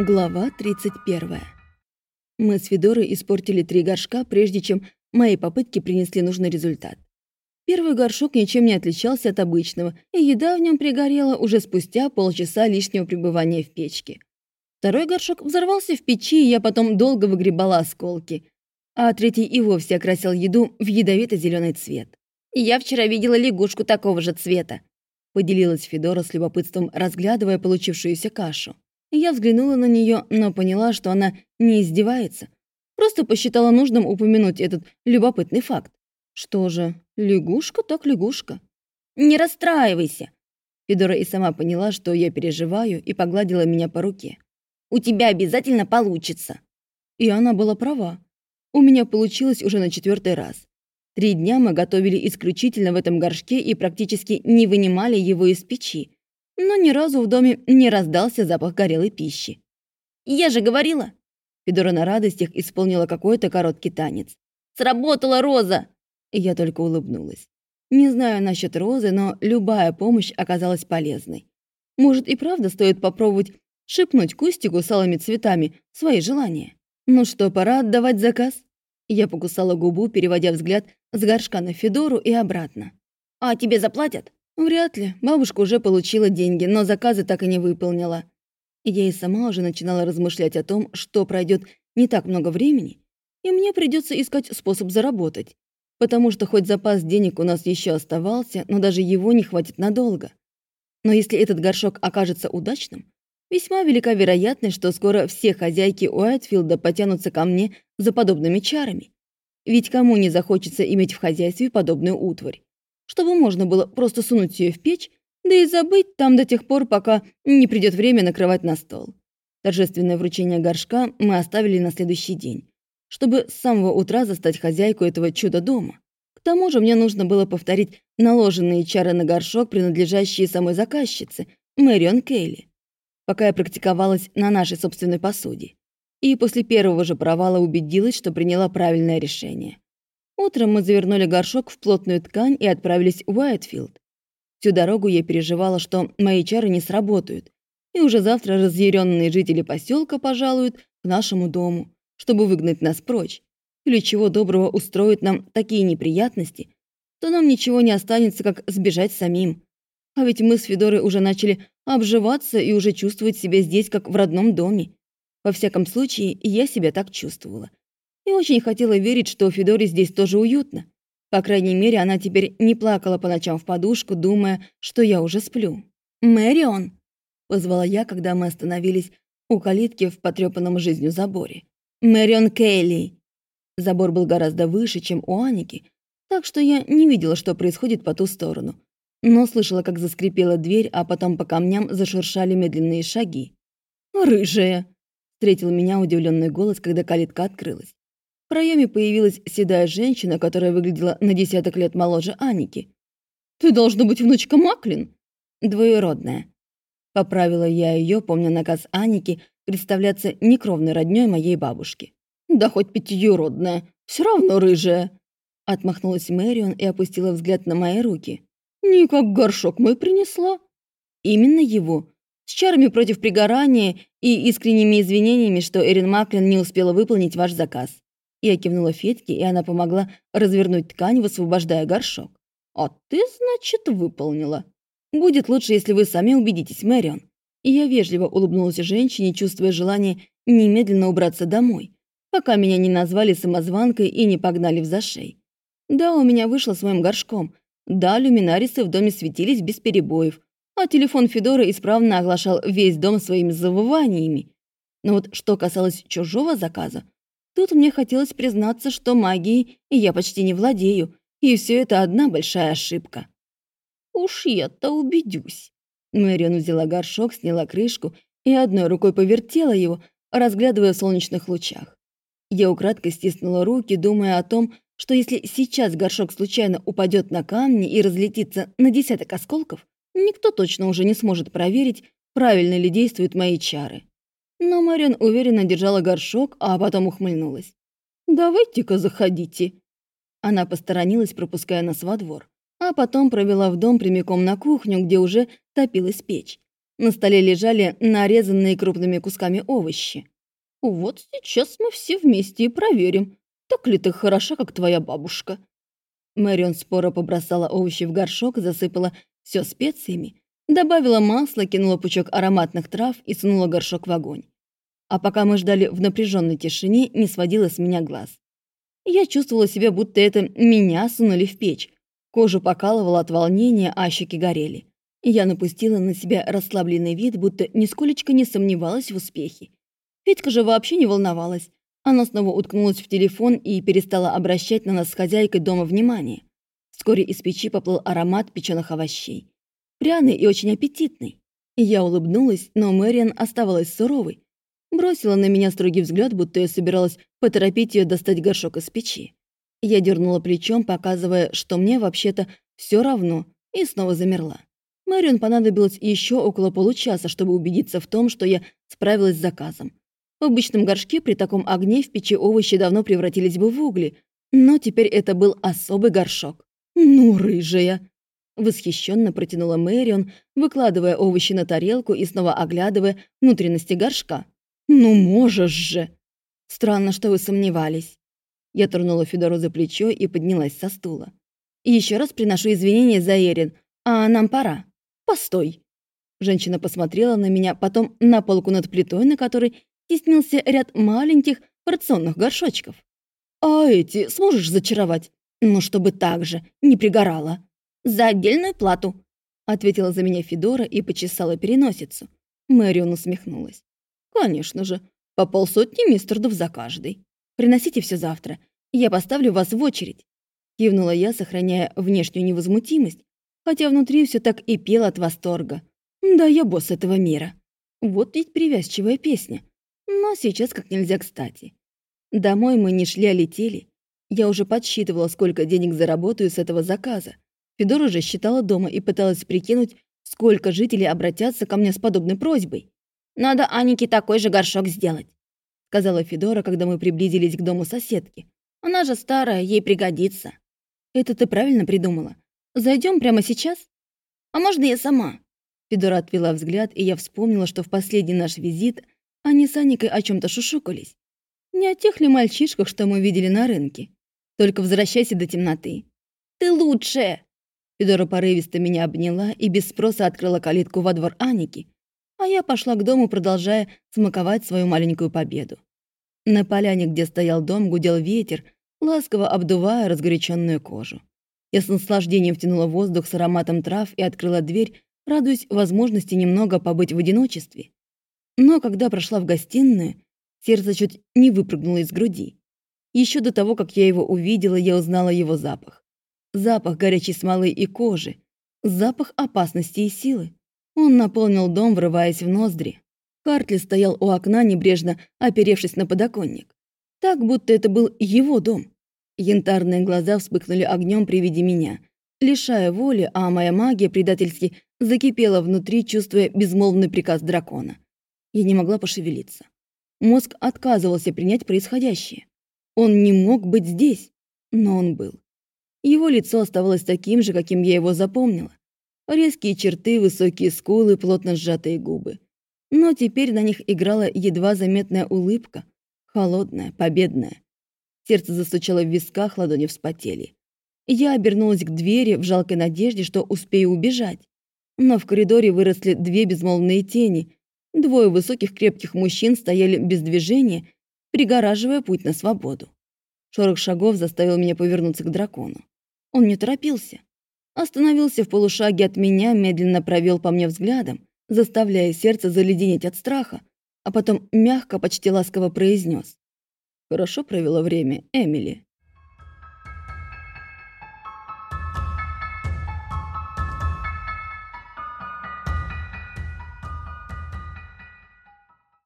Глава 31. Мы с Федорой испортили три горшка, прежде чем мои попытки принесли нужный результат. Первый горшок ничем не отличался от обычного, и еда в нем пригорела уже спустя полчаса лишнего пребывания в печке. Второй горшок взорвался в печи, и я потом долго выгребала осколки. А третий и вовсе окрасил еду в ядовито зеленый цвет. «Я вчера видела лягушку такого же цвета», — поделилась Федора с любопытством, разглядывая получившуюся кашу. Я взглянула на нее, но поняла, что она не издевается. Просто посчитала нужным упомянуть этот любопытный факт. Что же, лягушка так лягушка. «Не расстраивайся!» Федора и сама поняла, что я переживаю, и погладила меня по руке. «У тебя обязательно получится!» И она была права. У меня получилось уже на четвертый раз. Три дня мы готовили исключительно в этом горшке и практически не вынимали его из печи, но ни разу в доме не раздался запах горелой пищи. «Я же говорила!» Федора на радостях исполнила какой-то короткий танец. «Сработала Роза!» Я только улыбнулась. Не знаю насчет Розы, но любая помощь оказалась полезной. Может и правда стоит попробовать шепнуть Кустику с алыми цветами свои желания. Ну что, пора отдавать заказ? Я покусала губу, переводя взгляд с горшка на Федору и обратно. «А тебе заплатят?» Вряд ли. Бабушка уже получила деньги, но заказы так и не выполнила. Я и сама уже начинала размышлять о том, что пройдет не так много времени, и мне придется искать способ заработать. Потому что хоть запас денег у нас еще оставался, но даже его не хватит надолго. Но если этот горшок окажется удачным, весьма велика вероятность, что скоро все хозяйки Уайтфилда потянутся ко мне за подобными чарами. Ведь кому не захочется иметь в хозяйстве подобную утварь? Чтобы можно было просто сунуть ее в печь, да и забыть там до тех пор, пока не придет время накрывать на стол. Торжественное вручение горшка мы оставили на следующий день, чтобы с самого утра застать хозяйку этого чуда-дома. К тому же мне нужно было повторить наложенные чары на горшок, принадлежащие самой заказчице, Мэрион Кейли, пока я практиковалась на нашей собственной посуде. И после первого же провала убедилась, что приняла правильное решение. Утром мы завернули горшок в плотную ткань и отправились в Уайтфилд. Всю дорогу я переживала, что мои чары не сработают, и уже завтра разъяренные жители поселка пожалуют к нашему дому, чтобы выгнать нас прочь, или чего доброго устроить нам такие неприятности, то нам ничего не останется, как сбежать самим. А ведь мы с Федорой уже начали обживаться и уже чувствовать себя здесь, как в родном доме. Во всяком случае, я себя так чувствовала и очень хотела верить, что Федоре здесь тоже уютно. По крайней мере, она теперь не плакала по ночам в подушку, думая, что я уже сплю. «Мэрион!» — позвала я, когда мы остановились у калитки в потрепанном жизнью заборе. «Мэрион Кейли!» Забор был гораздо выше, чем у Аники, так что я не видела, что происходит по ту сторону. Но слышала, как заскрипела дверь, а потом по камням зашуршали медленные шаги. «Рыжая!» — встретил меня удивленный голос, когда калитка открылась. В проеме появилась седая женщина, которая выглядела на десяток лет моложе Аники. «Ты должна быть внучка Маклин?» «Двоюродная». Поправила я ее, помня наказ Аники представляться некровной роднёй моей бабушки. «Да хоть пятиюродная, все равно рыжая!» Отмахнулась Мэрион и опустила взгляд на мои руки. «Не как горшок мой принесла?» «Именно его. С чарами против пригорания и искренними извинениями, что Эрин Маклин не успела выполнить ваш заказ. Я кивнула Федьке, и она помогла развернуть ткань, высвобождая горшок. «А ты, значит, выполнила. Будет лучше, если вы сами убедитесь, Мэрион». Я вежливо улыбнулась женщине, чувствуя желание немедленно убраться домой, пока меня не назвали самозванкой и не погнали в зашей. Да, у меня вышло с моим горшком. Да, люминарисы в доме светились без перебоев, а телефон Федора исправно оглашал весь дом своими завываниями. Но вот что касалось чужого заказа, Тут мне хотелось признаться, что магией я почти не владею, и все это одна большая ошибка. «Уж я-то убедюсь». Мэрион взяла горшок, сняла крышку и одной рукой повертела его, разглядывая в солнечных лучах. Я украдкой стиснула руки, думая о том, что если сейчас горшок случайно упадет на камни и разлетится на десяток осколков, никто точно уже не сможет проверить, правильно ли действуют мои чары. Но Мариан уверенно держала горшок, а потом ухмыльнулась. «Давайте-ка заходите». Она посторонилась, пропуская нас во двор, а потом провела в дом прямиком на кухню, где уже топилась печь. На столе лежали нарезанные крупными кусками овощи. «Вот сейчас мы все вместе и проверим, так ли ты хороша, как твоя бабушка?» Мэрион споро побросала овощи в горшок, засыпала все специями, добавила масло, кинула пучок ароматных трав и сунула горшок в огонь. А пока мы ждали в напряженной тишине, не сводила с меня глаз. Я чувствовала себя, будто это меня сунули в печь. Кожу покалывала от волнения, а щеки горели. Я напустила на себя расслабленный вид, будто нисколечко не сомневалась в успехе. Федька же вообще не волновалась. Она снова уткнулась в телефон и перестала обращать на нас с хозяйкой дома внимание. Вскоре из печи поплыл аромат печеных овощей. Пряный и очень аппетитный. Я улыбнулась, но Мэриан оставалась суровой. Бросила на меня строгий взгляд, будто я собиралась поторопить ее достать горшок из печи. Я дернула плечом, показывая, что мне вообще-то все равно, и снова замерла. Мэрион понадобилось еще около получаса, чтобы убедиться в том, что я справилась с заказом. В обычном горшке при таком огне в печи овощи давно превратились бы в угли, но теперь это был особый горшок. «Ну, рыжая!» Восхищенно протянула Мэрион, выкладывая овощи на тарелку и снова оглядывая внутренности горшка. «Ну можешь же!» «Странно, что вы сомневались». Я тронула Федору за плечо и поднялась со стула. Еще раз приношу извинения за Эрин, а нам пора». «Постой!» Женщина посмотрела на меня, потом на полку над плитой, на которой теснился ряд маленьких порционных горшочков. «А эти сможешь зачаровать? Ну, чтобы так же, не пригорало». «За отдельную плату», — ответила за меня Федора и почесала переносицу. Мэрион усмехнулась. «Конечно же, по полсотни мистердов за каждый. Приносите все завтра, я поставлю вас в очередь». Кивнула я, сохраняя внешнюю невозмутимость, хотя внутри все так и пел от восторга. Да, я босс этого мира. Вот ведь привязчивая песня. Но сейчас как нельзя кстати. Домой мы не шли, а летели. Я уже подсчитывала, сколько денег заработаю с этого заказа. Федор уже считала дома и пыталась прикинуть, сколько жителей обратятся ко мне с подобной просьбой. «Надо Анике такой же горшок сделать», — сказала Федора, когда мы приблизились к дому соседки. «Она же старая, ей пригодится». «Это ты правильно придумала. Зайдем прямо сейчас? А можно я сама?» Федора отвела взгляд, и я вспомнила, что в последний наш визит они с Аникой о чем то шушукались. Не о тех ли мальчишках, что мы видели на рынке? Только возвращайся до темноты. «Ты лучшая!» Федора порывисто меня обняла и без спроса открыла калитку во двор Аники, а я пошла к дому, продолжая смаковать свою маленькую победу. На поляне, где стоял дом, гудел ветер, ласково обдувая разгоряченную кожу. Я с наслаждением втянула воздух с ароматом трав и открыла дверь, радуясь возможности немного побыть в одиночестве. Но когда прошла в гостиную, сердце чуть не выпрыгнуло из груди. Еще до того, как я его увидела, я узнала его запах. Запах горячей смолы и кожи. Запах опасности и силы. Он наполнил дом, врываясь в ноздри. Хартли стоял у окна, небрежно оперевшись на подоконник. Так, будто это был его дом. Янтарные глаза вспыхнули огнем при виде меня, лишая воли, а моя магия предательски закипела внутри, чувствуя безмолвный приказ дракона. Я не могла пошевелиться. Мозг отказывался принять происходящее. Он не мог быть здесь, но он был. Его лицо оставалось таким же, каким я его запомнила. Резкие черты, высокие скулы, плотно сжатые губы. Но теперь на них играла едва заметная улыбка, холодная, победная. Сердце застучало в висках, ладони вспотели. Я обернулась к двери в жалкой надежде, что успею убежать. Но в коридоре выросли две безмолвные тени. Двое высоких крепких мужчин стояли без движения, пригораживая путь на свободу. Шорох шагов заставил меня повернуться к дракону. Он не торопился. Остановился в полушаге от меня, медленно провел по мне взглядом, заставляя сердце заледенеть от страха, а потом мягко, почти ласково произнес: Хорошо провела время, Эмили.